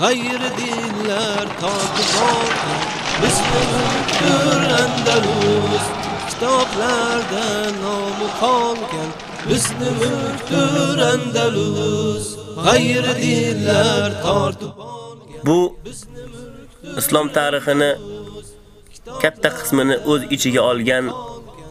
g'ayri dinlar totib olgan bizni mulkdir Andalus. Kitoblarda nomi qolgan bizni mulkdir Andalus. G'ayri dinlar tortib Bu islom tarixini katta qismini o'z ichiga olgan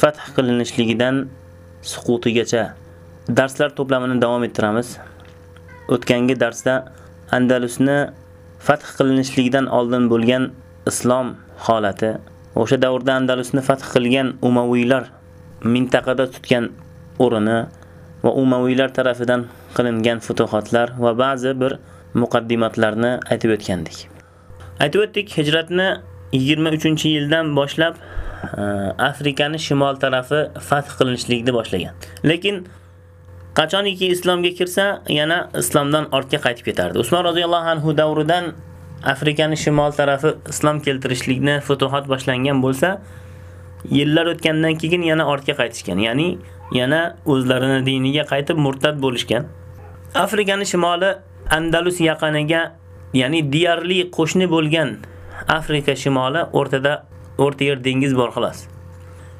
fath qilinishligidan suqutigacha darslar to'plamini davom ettiramiz. O'tgangi darsda Andalusni fath qilinishligidan oldin bo'lgan islom holati, o'sha davrda Andalusni fath qilgan Umaviylar mintaqada tutgan o'rini va Umaviylar tomonidan qilingan futuhatlar va ba'zi bir muqaddimatlarni aytib o'tgandik. Aytib o'tdik, hijratni 23-yildan boshlab Afrikani shimol tarafi fath qilinishlikni boshlagan. Lekin qachoniki islomga kirsa, yana islomdan ortga qaytib ketardi. Usmon roziyallohu anhu davridan Afrikani shimol tarafi islom keltirishlikni futuhat boshlangan bo'lsa, yillar o'tgandan keyin yana ortga qaytishgan. Ya'ni yana o'zlarini diniga qaytib murtad bo'lishgan. Afrikani shimoli Andalus yaqiniga, ya'ni diyarli qo'shni bo'lgan Afrika shimoli o'rtada O'rta Yer dengiz bor xolos.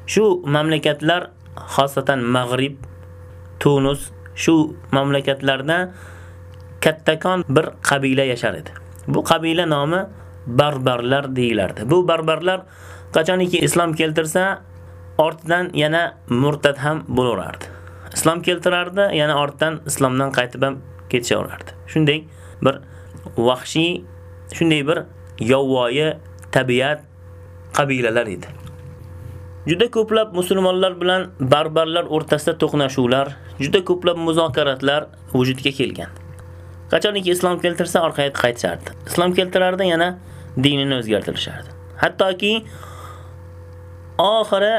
Shu mamlakatlar xosatan Mag'rib, Tunus shu mamlakatlarda kattakon bir qabila yashar edi. Bu qabila nomi barbarlar deyilardi. Bu barbarlar qachoniki islom keltirsa, ortidan yana murtad ham bo'lardi. Islom keltirardi, yana ortdan islomdan qaytib ham ketishaverardi. Shunday bir vahshiy, shunday bir yovvoyi tabiat qabilalar edi. Juda ko'plab musulmonlar bilan barbarlar o'rtasida to'qnashuvlar, juda ko'plab muzokaratlar vujudga kelgan. Qachoniki islom keltirsa orqaga qaytishardi. Islom keltirardi, yana dinini o'zgartirishardi. Hattoki oxiri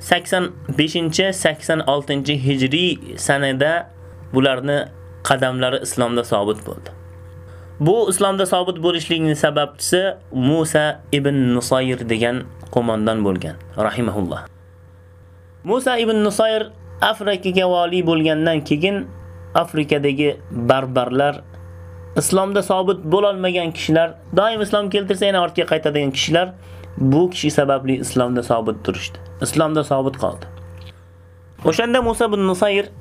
85-86 hijriy sanada bularni qadamlari islomda sobit bo'ldi. Bu islomda sobit bo'lishligining sababchisi Musa ibn Nusayr degan qo'mondan bo'lgan, rahimahulloh. Musa ibn Nusayr Afrikaga vali bo'lgandan keyin Afrikadagi barbarlar islomda sobit bo'la olmagan kishilar, doim islom keltirsa yana ortga qaytadigan kishilar bu kishi sababli islomda sobit turishdi. Islomda sobit qoldi. O'shanda Musa ibn Nusayr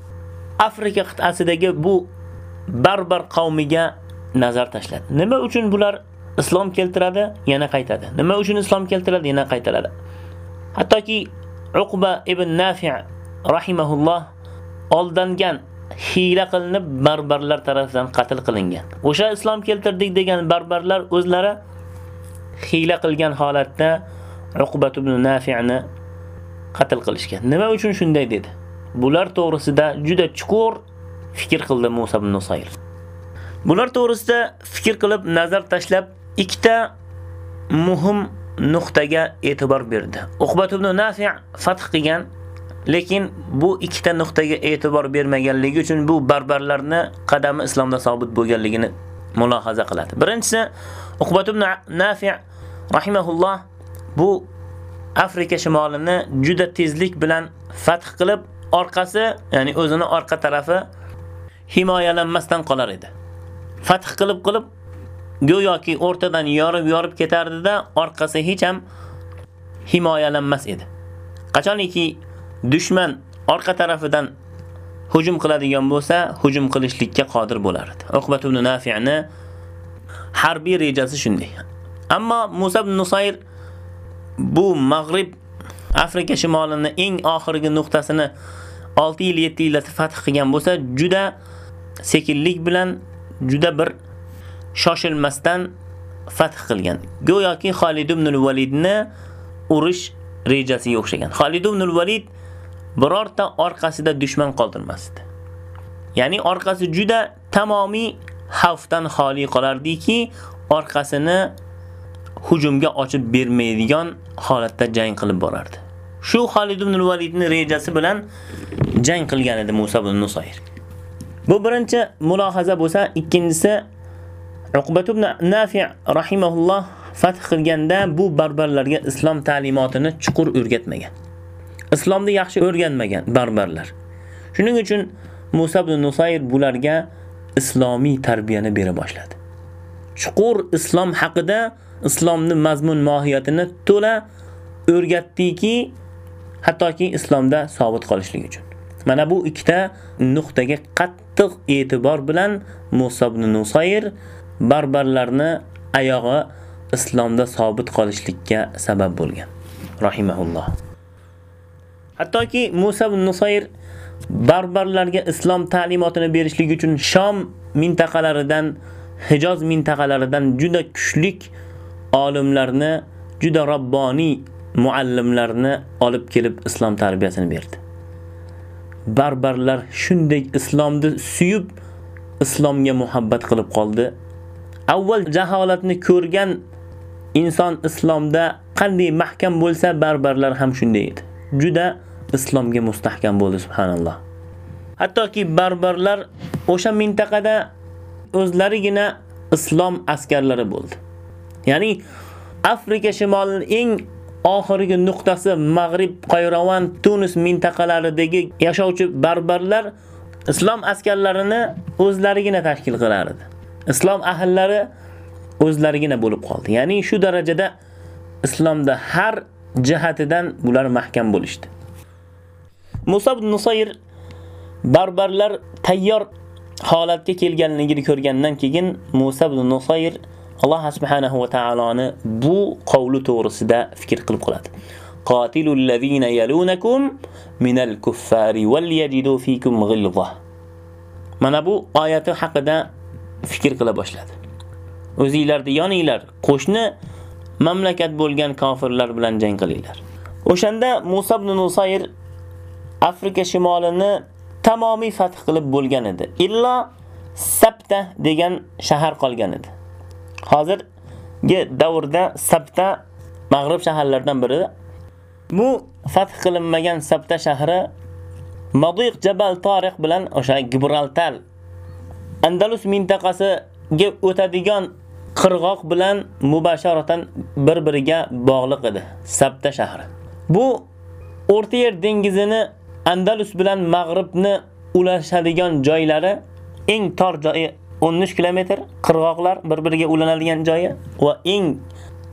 Afrika qit'asidagi bu barbar qavmiga nazar tashladi. Nima uchun bular islom keltiradi, yana qaytadi? Nima uchun islom keltiradi, yana qaytaradi? Hattoki Uqba ibn Nafi' rahimahulloh oldangan hiyla qilinib barbarlar tomonidan qatl qilingan. O'sha islom keltirdik degan barbarlar o'zlari hiyla qilgan holatda Uqba ibn Nafi'ni qatl qilishgan. Nima uchun shunday dedi? Bular to'g'risida juda chuqur fikr qildi Musa ibn Nusayr. Bular to'g'risida fikr qilib nazar tashlab ikkita muhim nuqtaga e'tibor berdi. Uqbat ibn Nafi' fath qilgan, lekin bu ikkita nuqtaga e'tibor bermaganligi uchun bu barbarlarni qadami islomda sobit bo'lganligini mulohaza qiladi. Birinchisi Uqbat ibn Nafi' rahimahulloh bu Afrika shimolini juda tezlik bilan fath qilib, orqasi, ya'ni o'zini orqa tarafi himoyalanmasdan qolar edi. Fath qilib qilib go'yoki o'rtadan yorib-yorib ketardida, orqasi hech ham himoyalanmas edi. Qachoniki dushman orqa tarafidan hujum qiladigan bo'lsa, hujum qilishlikka qodir bo'lar edi. Uqbat ibn Nafi'ni harbiy rejasi shunday. Ammo Musa ibn Nusayr bu Mag'rib Afrika shimolini eng oxirgi nuqtasini 6 yil 7 yilda fath qilgan bo'lsa, juda sekinlik bilan juda bir shoshilmasdan fath qilgan. Go'yoki Xolid ibn al-Validni urush rejasiga o'xshagan. Xolid ibn al-Valid birorta orqasida dushman qoldirmasdi. Ya'ni orqasi juda tamomiy xavfdan xoli qolardiki, orqasini hujumga ochib bermaydigan holatda jang qilib borardi. Shu Xolid ibn al-Validning rejasi bilan jang qilgan edi Musa ibn Nusayr. Bu birinchi mulohaza bo'lsa, ikkinchisi Uqbat ibn Nafi' rahimahulloh fath qilganda bu barbarlarga islom ta'limotini chuqur o'rgatmagan. Islomni yaxshi o'rganmagan barbarlar. Shuning uchun Musa ibn Nusayr bularga islomiy tarbiyani bera boshladi. Chuqur islom haqida islomni mazmun mohiyatini to'la o'rgatdiki, hattoki islomda sobit qolishlik uchun. Mana bu ikkita nuqtaga qat qattiq e'tibor bilan Musa ibn Nusayr barbarlarni oyog'i islomda sobit qolishlikka sabab bo'lgan. Rahimahulloh. Hattoki Musa ibn Nusayr barbarlarga islom ta'limotini berishlik uchun Sham mintaqalaridan, Hijoz mintaqalaridan juda kuchlik olimlarni, juda robboniy muallimlarni olib kelib islom tarbiyasini berdi. Barbarlar shunday islomni suyib, islomga muhabbat qilib qoldi. Avval jaholatni ko'rgan inson islomda qanday mahkam bo'lsa, barbarlar ham shunday edi. Juda islomga mustahkam bo'ldi subhanalloh. Hattoki barbarlar o'sha mintaqada o'zlarigina islom askarlari bo'ldi. Ya'ni Afrika shimolining eng oxirgi nuqtasi Mag'rib, Qayrovan, Tunis mintaqalaridagi yashovchi barbarlar islom askarlarini o'zlarigina tashkil qilar edi. Islom ahllari o'zlarigina bo'lib qoldi. Ya'ni shu darajada islomda har jihatidan bular mahkam bo'lishdi. Musa ibn Nusayr barbarlar tayyor holatga kelganligini ko'rgandan keyin Musa ibn Nusayr Alloh subhanahu va taoloni bu qavli to'g'risida fikr qilib qoladi. Qatilul ladina yalunakum minal kuffari wal yajidu fikum ghilza. Mana bu oyati haqida fikr qila boshladi. O'zingizlarni yoninglar, qo'shni mamlakat bo'lgan kofirlar bilan jang qilinglar. O'shanda Musa ibn Nusayr Afrika shimolini tamomiy fath qilib bo'lgan edi. Illo Sabta degan shahar qolgan edi. Hozirgi davrda Sabta Mag'rib shaharlaridan biri. Bu fath qilinmagan Sabta shahri Madiq Jabal Tariq bilan o'sha Gibraltar Andalus mintaqasiga o'tadigan qirg'oq bilan mubasharatan bir-biriga bog'liq edi. Sabta shahri. Bu O'rta Yer dengizini Andalus bilan Mag'ribni ulashadigan joylari eng tor joyi 13 kilometr, qirg'oqlar bir-biriga ulanadigan joyi va eng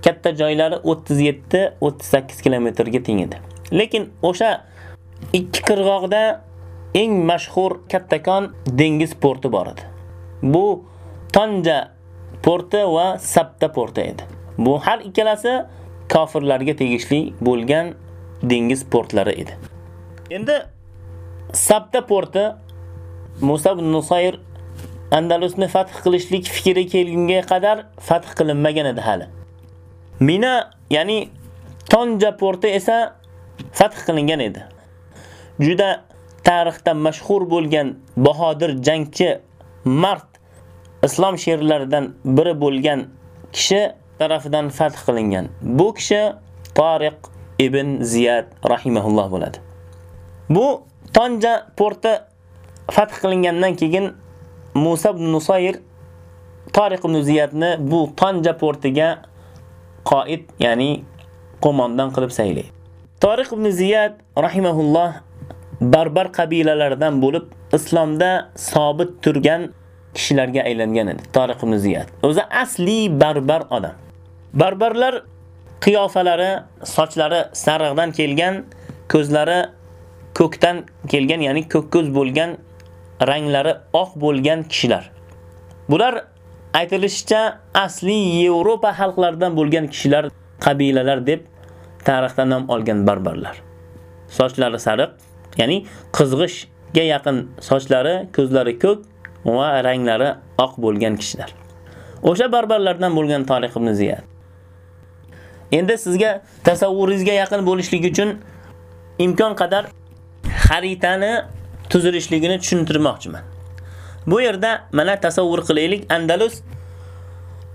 katta joylari 37-38 kilometrga teng edi. Lekin o'sha ikki qirg'oqda eng mashhur kattakon dengiz porti bor edi. Bu Tanja porti va Sabta porti edi. Bu har ikkalasi kofirlarga tegishli bo'lgan dengiz portlari edi. Endi Sabta porti Musa ibn Nusayr Andalusni fath qilishlik fikri kelgunga qadar fath qilinmagan edi hali. Mina, ya'ni Tonja porti esa fath qilingan edi. Juda tarixda mashhur bo'lgan bahodir jangchi Mart islom sherlaridan biri bo'lgan kishi tarafidan fath qilingan. Bu kishi Tariq ibn Ziyad rahimahulloh bo'ladi. Bu Tonja porti fath qilingandan keyin Musa ibn Nusayr Tariq ibn Ziyadni bu Tanja portiga qoid, ya'ni qo'mondan qilib saylaydi. Tariq ibn Ziyad rahimahulloh barbar qabilalaridan bo'lib islomda sobit turgan kishilarga aylangan edi. Tariq ibn Ziyad. O'zi asli barbar odam. Barbarlar qiyofalari, sochlari sariqdan kelgan, ko'zlari ko'kdan kelgan, ya'ni ko'k ko'z bo'lgan, ranglari oq bo'lgan kishilar. Bular aytilishicha asli Yevropa xalqlaridan bo'lgan kishilar, qabilalar deb tarixdan nom olgan barbarlar. Sochlari sariq, ya'ni qizg'ishga yaqin sochlari, ko'zlari ko'k va ranglari oq bo'lgan kishilar. O'sha barbarlardan bo'lgan Tariq ibn Ziyad. Endi sizga tasavvuringizga yaqin bo'lishlik uchun imkon qadar xaritani tuzilishligini tushuntirmoqchiman. Bu yerda mana tasavvur qilaylik, Andalus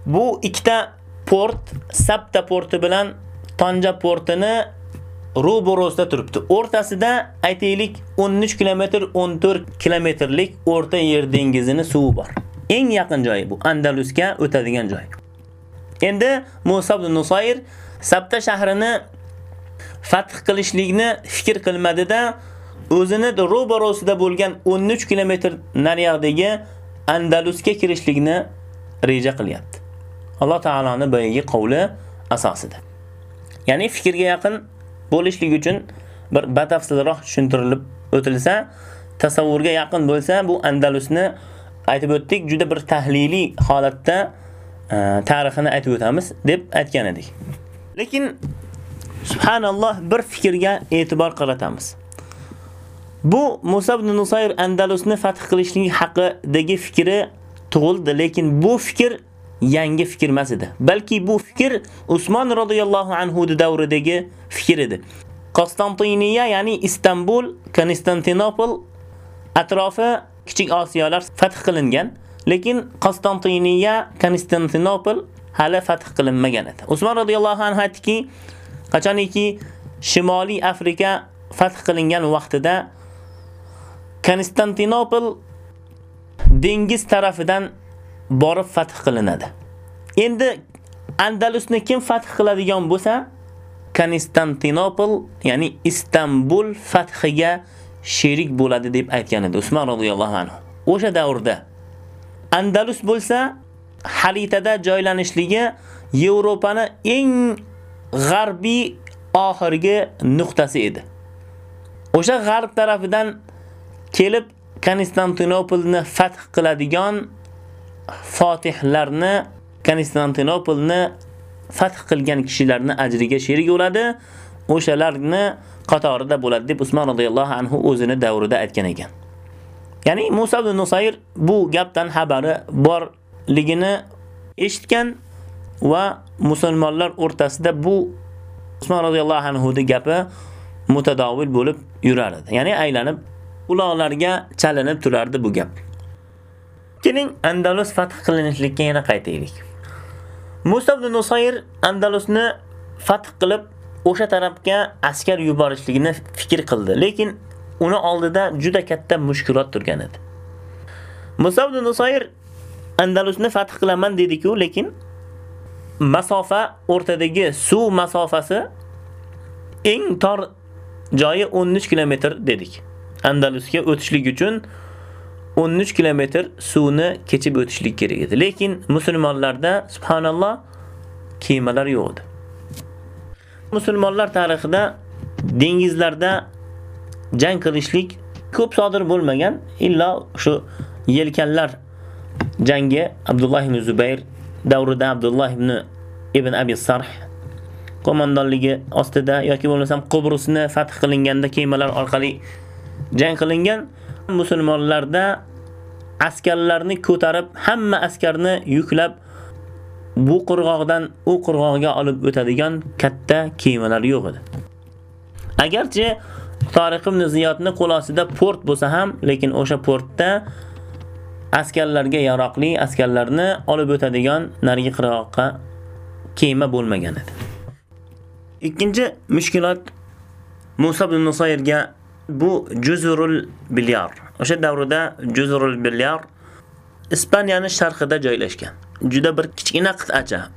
bu ikkita port, Sabta porti bilan Tanja portini ro'borosida turibdi. O'rtasida aytaylik 13 kilometr, 14 kilometrlik o'rta yer dengizini suvi bor. Eng yaqin joyi bu Andalusga o'tadigan joy. Endi Musa ibn Nusayr Sabta shahrini fath qilishlikni fikr qilmadida o'zini ro'barosida bo'lgan 13 kilometr nariyoqdagi Andalusga kirishlikni reja qilyapti. Alloh taoloning boyagi qavli asosida. Ya'ni fikrga yaqin bo'lishlik uchun bir batafsilroq tushuntirilib o'tilsa, tasavvurga yaqin bo'lsa, bu Andalusni aytib o'tdik, juda bir tahliliy holatda e, tarixini aytib o'tamiz deb aytgan edik. Lekin subhanalloh bir fikrga e'tibor qaratamiz. Bu Musa ibn Nusayr Andalusni fath qilishning haqidagi fikri tug'ildi, lekin bu fikr yangi fikr emas edi. Balki bu fikr Usmon radhiyallohu anhu davridagi fikr edi. Konstantiniya, ya'ni Istanbul, Konstantinopol atrofi kichik Osiyolar fath qilingan, lekin Konstantiniya, Konstantinopol hali fath qilinmagan edi. Usmon radhiyallohu anhu aytdiki, qachoniki Shimoliy Afrika fath qilingan vaqtida Konstantinopol dengiz tarafidan borib fath qilinadi. Endi Andalusni kim fath qiladigan bo'lsa, Konstantinopol, ya'ni Istanbul fathiga sherik bo'ladi deb aytgan edi Usmon roziyallohu anhu. O'sha davrda Andalus bo'lsa, xaritada joylanishligi Yevropani eng g'arbiy oxirgi nuqtasi edi. O'sha g'arb tarafidan kelib Konstantinopolni fath qiladigan fotihlarni Konstantinopolni fath qilgan kishilarni ajriga sherik bo'ladi. O'shalarni qatorida bo'ladi deb Usmon roziyallohu anhu o'zini davrida aytgan ekan. Ya'ni Musa ibn Nusayr bu gapdan xabari borligini eshitgan va musulmonlar o'rtasida bu Usmon roziyallohu anhu de gapi mutadovil bo'lib yurar edi. Ya'ni aylanib quloqlarga chalinib turardi bu gap. Keling Andalus fath qilinishlikka yana qaytaylik. Musa ibn Nusayr Andalusni fath qilib o'sha tarafga askar yuborishligini fikr qildi, lekin uni oldida juda katta mushkulot turgan edi. Musa ibn Nusayr Andalusni fath qilaman dedi-ku, lekin masofa o'rtadagi suv masofasi eng tor joyi 13 kilometr dedik. Andalusga o'tishlik uchun 13 kilometr suvni kechib o'tishlik kerak edi. Lekin musulmonlarda subhanalloh kemalar yo'q edi. Musulmonlar tarixida dengizlarda jang qilishlik ko'p sodir bo'lmagan, illo shu yelkanlar jangi Abdulloh ibn Zubayr davrida Abdulloh ibn ibn Abi Sarh qo'mondonligi ostida yoki bo'lmasam Qubrusni fath qilinganda kemalar orqali jang qilingan musulmonlarda askarlarni ko'tarib, hamma askarni yuklab bu qirg'oqdan u qirg'oqqa olib o'tadigan katta kemalar yo'q edi. Agarchi Tariq ibn Ziyodning qo'l ostida port bo'lsa ham, lekin o'sha portda askarlarga yaroqli askarlarni olib o'tadigan narigi qirg'oqqa kema bo'lmagan edi. Ikkinchi mushkulot Musa ibn Nusayrga bu Juzurul Bilyar. O'sha davrda Juzurul Bilyar Ispaniyaning sharqida joylashgan. Juda bir kichkina qit'acha.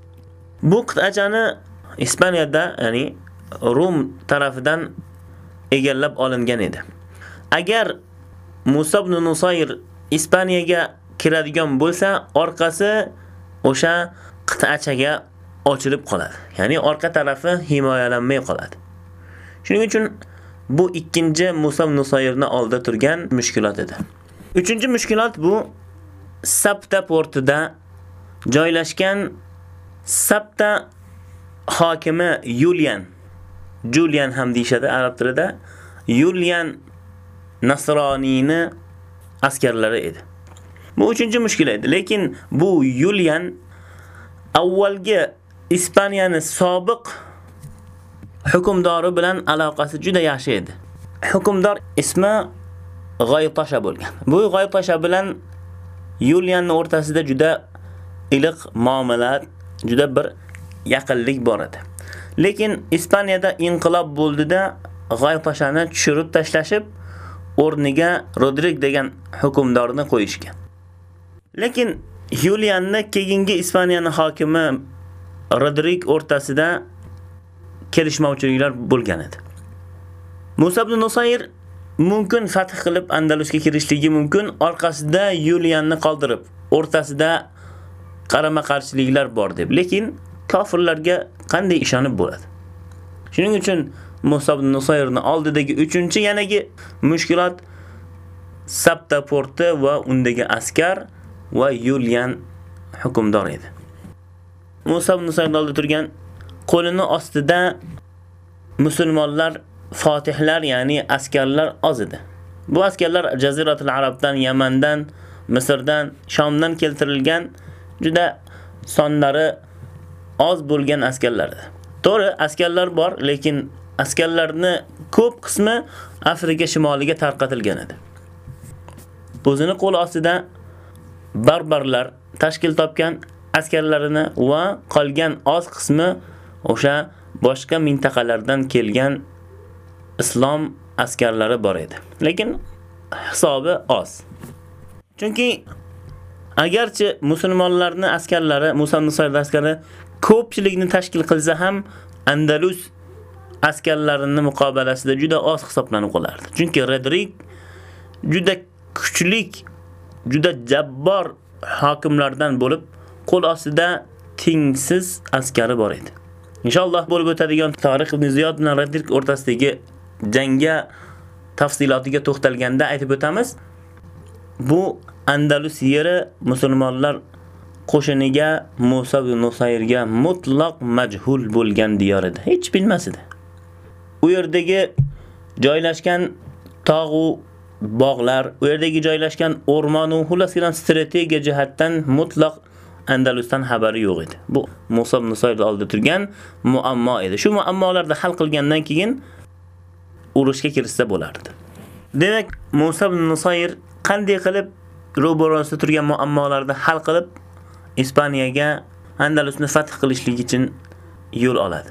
Bu qit'achani Ispaniyada, ya'ni Rum tarafidan egallab olingan edi. Agar Musa ibn Nusayr Ispaniyaga kiradigan bo'lsa, orqasi o'sha qit'achaga ochilib qoladi. Ya'ni orqa tarafi himoyalanmay qoladi. Shuning uchun Bu ikkinchi Musa Nusayrni oldida turgan mushkulot edi. Uchinchi mushkulot bu Sabta portida joylashgan Sabta hokimi Yulian Julian ham deyshadi arab tilida. Julian Nasroniyni askarlari edi. Bu uchinchi mushkil edi, lekin bu Julian avvalgi Ispaniyani sobiq hukmdori bilan aloqasi juda yaxshi edi. Hukmdor ismi G'oytasha bo'lgan. Bu G'oytasha bilan Yulianning o'rtasida juda iliq muomala, juda bir yaqinlik bor edi. Lekin Ispaniyada inqilob bo'ldida G'oytashani tushirib tashlashib, o'rniga Rodrik degan hukmdorni qo'yishgan. Lekin Yulianni keyingi Ispaniyaning hokimi Rodrik o'rtasida kelishmovchiliklar bo'lgan edi. Musa ibn Nusayr mumkin fath qilib Andalusga kirishligi mumkin, orqasida Yulianni qoldirib, o'rtasida qarama-qarshiliklar bor deb. Lekin kofirlarga qanday ishonib bo'ladi? Shuning uchun Musa ibn Nusayrni oldidagi 3-chi yanagi mushkilat Sabta porti va undagi askar va Yulian hukmdor edi. Musa ibn Nusayrni oldida turgan qo'lini ostida musulmonlar fotihlar, ya'ni askarlar oz edi. Bu askarlar Jaziratul Arabdan, Yamandan, Misrdan, Shomdan keltirilgan juda sonlari oz bo'lgan askarlar edi. To'g'ri, askarlar bor, lekin askarlarni ko'p qismi Afrika shimoliga tarqatilgan edi. O'zini qo'l ostida barbarlar tashkil topgan askarlarini va qolgan oz qismi o'sha boshqa mintaqalardan kelgan islom askarlari bor edi. Lekin hisobi oz. Chunki agarchi musulmonlarning askarlari, Musa Nusayr askari ko'pchilikni tashkil qilsa ham Andalus askarlarini muqobalasida juda oz hisoblanib qolardi. Chunki Redrik juda kuchlik, juda jabbor hokimlardan bo'lib, qo'l ostida tengsiz askari bor edi. Inshaalloh bo'lib o'tadigan Tarix ibn Ziyod bilan Radirk o'rtasidagi jangga tafsilotiga to'xtalganda aytib o'tamiz. Bu Andalus yeri musulmonlar qo'shiniga Musa ibn Nusayrga mutlaq majhul bo'lgan diyor edi. Hech bilmas edi. U yerdagi joylashgan tog'u bog'lar, u yerdagi joylashgan o'rmon va xullas strategiya jihatdan mutlaq Andalusdan xabari yo'q edi. Bu Musa ibn Nusayd oldida turgan muammo edi. Shu muammolarni hal qilgandan keyin urushga kirishsa bo'lardi. Demak, Musa ibn Nusayr qanday qilib ro'barosida turgan muammolarni hal qilib Ispaniyaga Andalusni fath qilishlik uchun yo'l oladi.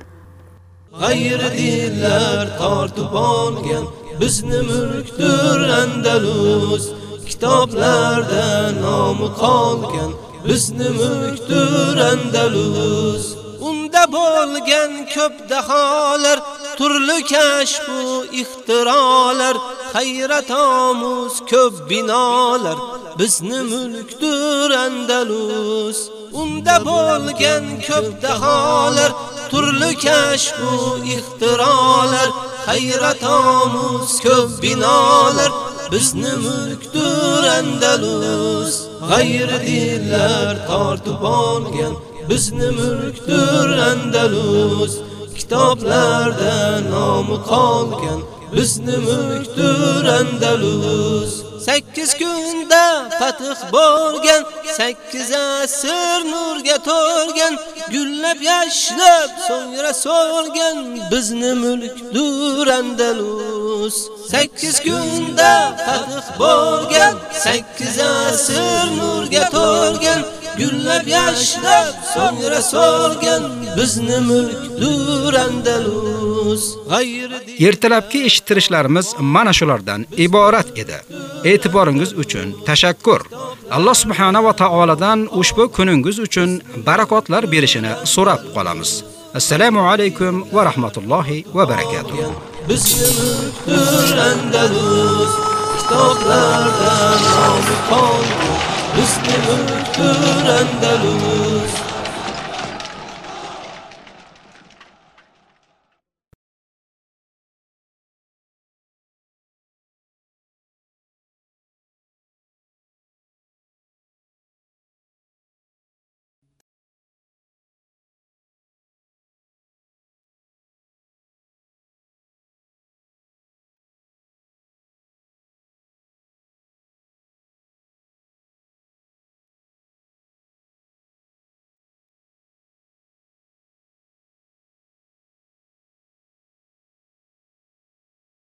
G'ayri dinlar tortib olgan bizni mulkdir Andalus kitoblarda nomi qolgan bizni mulkdir Andalus. Unda bo'lgan ko'p daholar turli kashf va ixtirolar hayrat omuz ko'p binolar. Bizni mulkdir Andalus. Unda bo'lgan ko'p daholar turli kashf va ixtirolar hayrat omuz ko'p binolar. Bizni mulkdir Andalus g'ayri dillar tortib olgan. Bizni mulkdir Andalus kitoblarda nomi qolgan. Bizni mulkdir Andalus 8 kunda fath bo'lgan. 8 asr nurga to'lgan gullab yashnab so'ngra so'lgan. Bizni mulkdir Andalus. 8 kunda fatih bo'lgan 8 asr nurga to'lgan gullab yashnab so'ngra so'lgan bizni mulkdur Andalus Ertalabki eshittirishlarimiz mana shulardan iborat edi. E'tiboringiz uchun tashakkur. Alloh subhanahu va taoladan ushbu kuningiz uchun barakotlar berishini so'rab qolamiz. Assalomu alaykum va rahmatullohi va barakatuh. Bizni mulkdir Andalus kitoblardan nomi qoldi. Bizni mulkdir Andalus